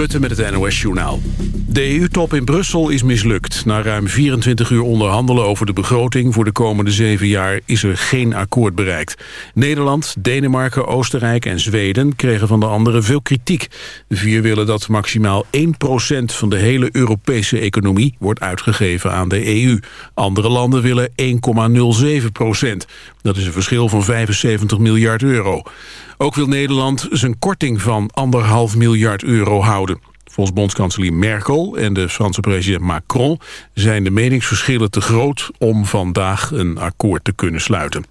Putten met het NOS-journaal. De EU-top in Brussel is mislukt. Na ruim 24 uur onderhandelen over de begroting voor de komende zeven jaar is er geen akkoord bereikt. Nederland, Denemarken, Oostenrijk en Zweden kregen van de anderen veel kritiek. De vier willen dat maximaal 1% van de hele Europese economie wordt uitgegeven aan de EU. Andere landen willen 1,07%. Dat is een verschil van 75 miljard euro. Ook wil Nederland zijn korting van anderhalf miljard euro houden. Volgens bondskanselier Merkel en de Franse president Macron... zijn de meningsverschillen te groot om vandaag een akkoord te kunnen sluiten.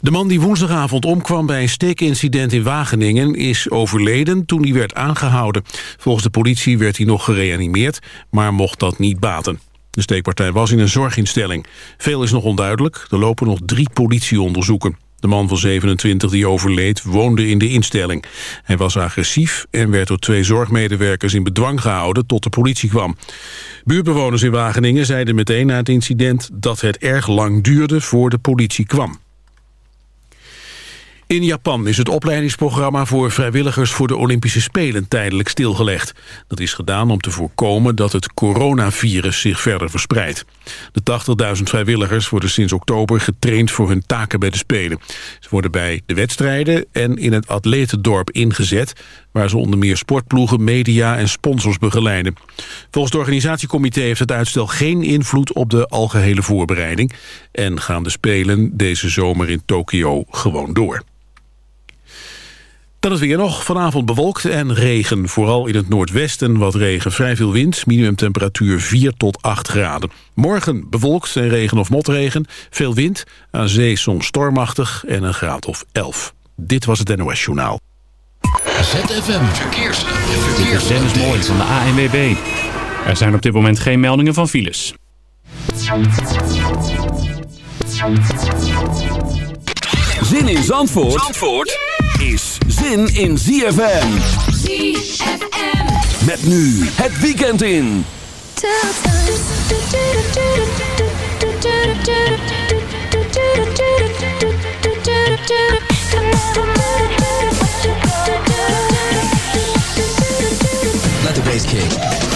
De man die woensdagavond omkwam bij een steekincident in Wageningen... is overleden toen hij werd aangehouden. Volgens de politie werd hij nog gereanimeerd, maar mocht dat niet baten. De steekpartij was in een zorginstelling. Veel is nog onduidelijk. Er lopen nog drie politieonderzoeken. De man van 27 die overleed woonde in de instelling. Hij was agressief en werd door twee zorgmedewerkers in bedwang gehouden tot de politie kwam. Buurbewoners in Wageningen zeiden meteen na het incident dat het erg lang duurde voor de politie kwam. In Japan is het opleidingsprogramma voor vrijwilligers voor de Olympische Spelen tijdelijk stilgelegd. Dat is gedaan om te voorkomen dat het coronavirus zich verder verspreidt. De 80.000 vrijwilligers worden sinds oktober getraind voor hun taken bij de Spelen. Ze worden bij de wedstrijden en in het atletendorp ingezet... waar ze onder meer sportploegen, media en sponsors begeleiden. Volgens het organisatiecomité heeft het uitstel geen invloed op de algehele voorbereiding... en gaan de Spelen deze zomer in Tokio gewoon door. Dan is weer nog vanavond bewolkt en regen. Vooral in het noordwesten wat regen. Vrij veel wind, minimumtemperatuur 4 tot 8 graden. Morgen bewolkt en regen of motregen. Veel wind, aan zee soms stormachtig en een graad of 11. Dit was het NOS Journaal. ZFM Verkeers. Verkeers. Dennis Mooi van de ANWB. Er zijn op dit moment geen meldingen van files. Zin in Zandvoort? Zandvoort? is zin in ZFM. ZFM. Met nu het weekend in. Let the bass kick.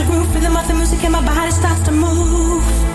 the roof, rhythm of the music, and my body starts to move.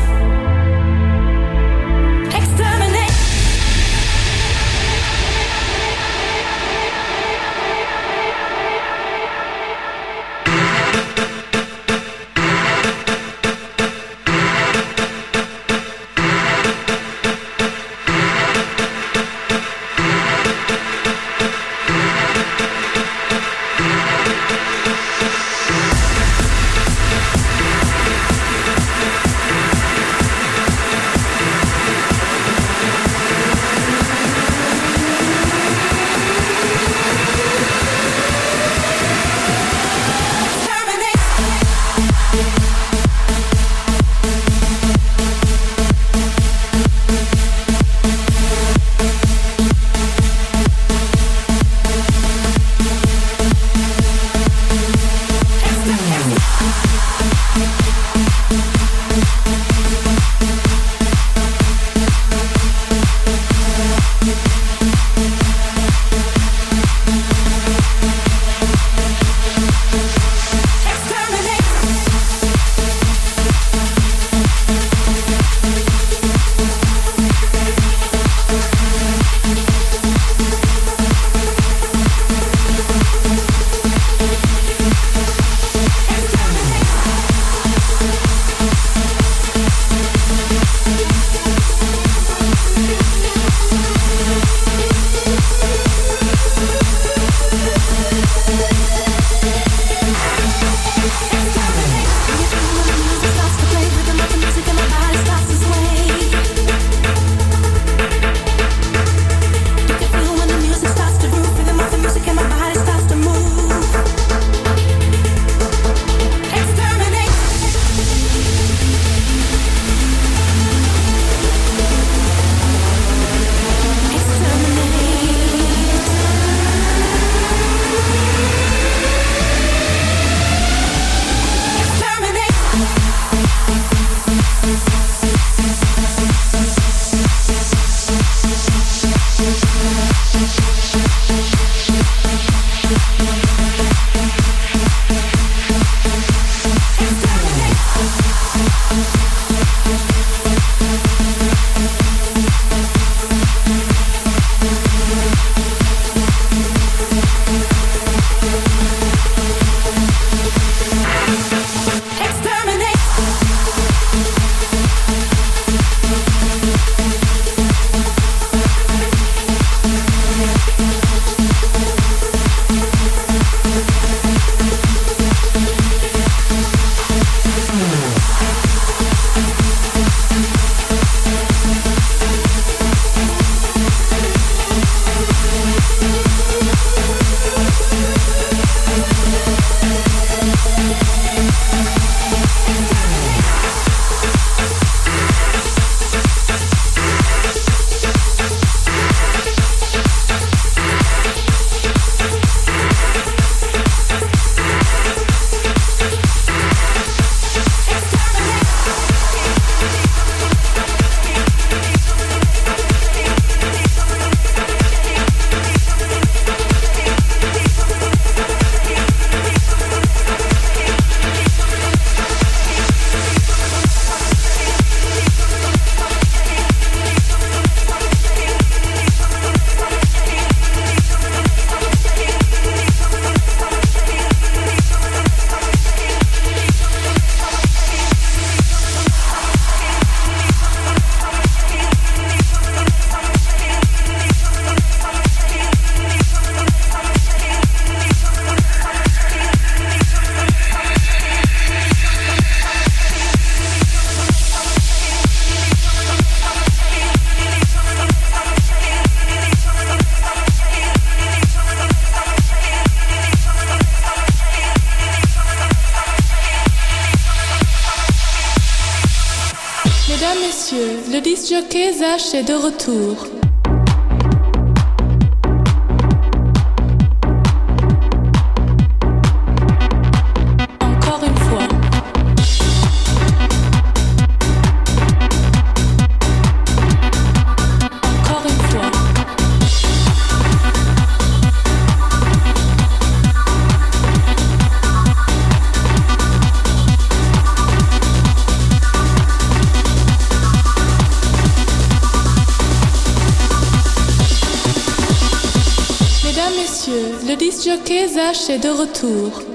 est de retour. Cachet de retour.